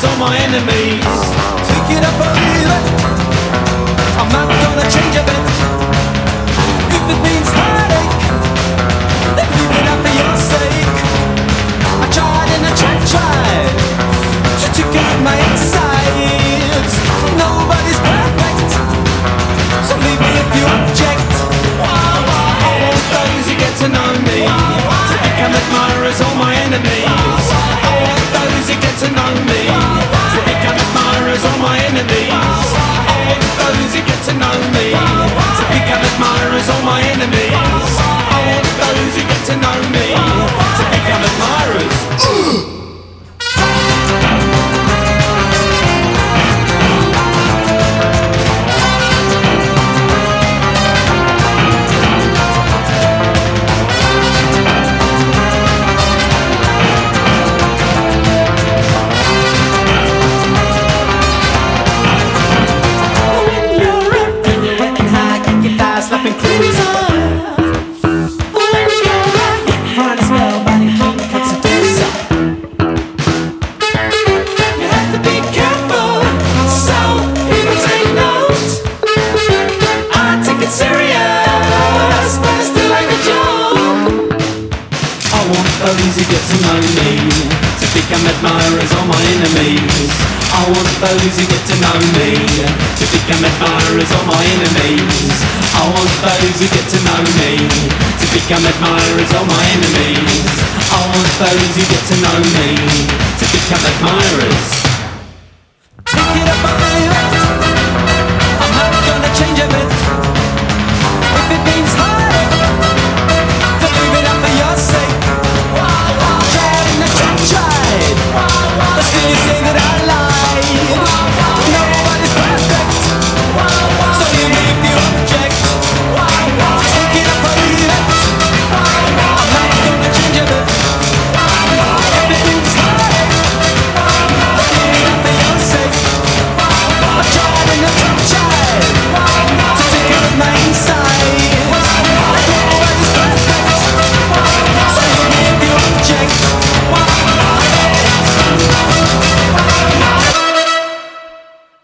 enemies. Take it up or leave it. I'm not gonna change a bit. If it means heartache, then leave it out for your sake. I tried and I tried, tried to take out my insides. Nobody's perfect, so leave me if you object. I want those who get to know me to become admirers or my enemies. I want those who get to know me enemies. Who get to know me to become admirers or my enemies. I want those who get to know me to become admirers or my enemies. I want those who get to know me to become admirers or my enemies. I want those who get to know me to become admirers. Take it up or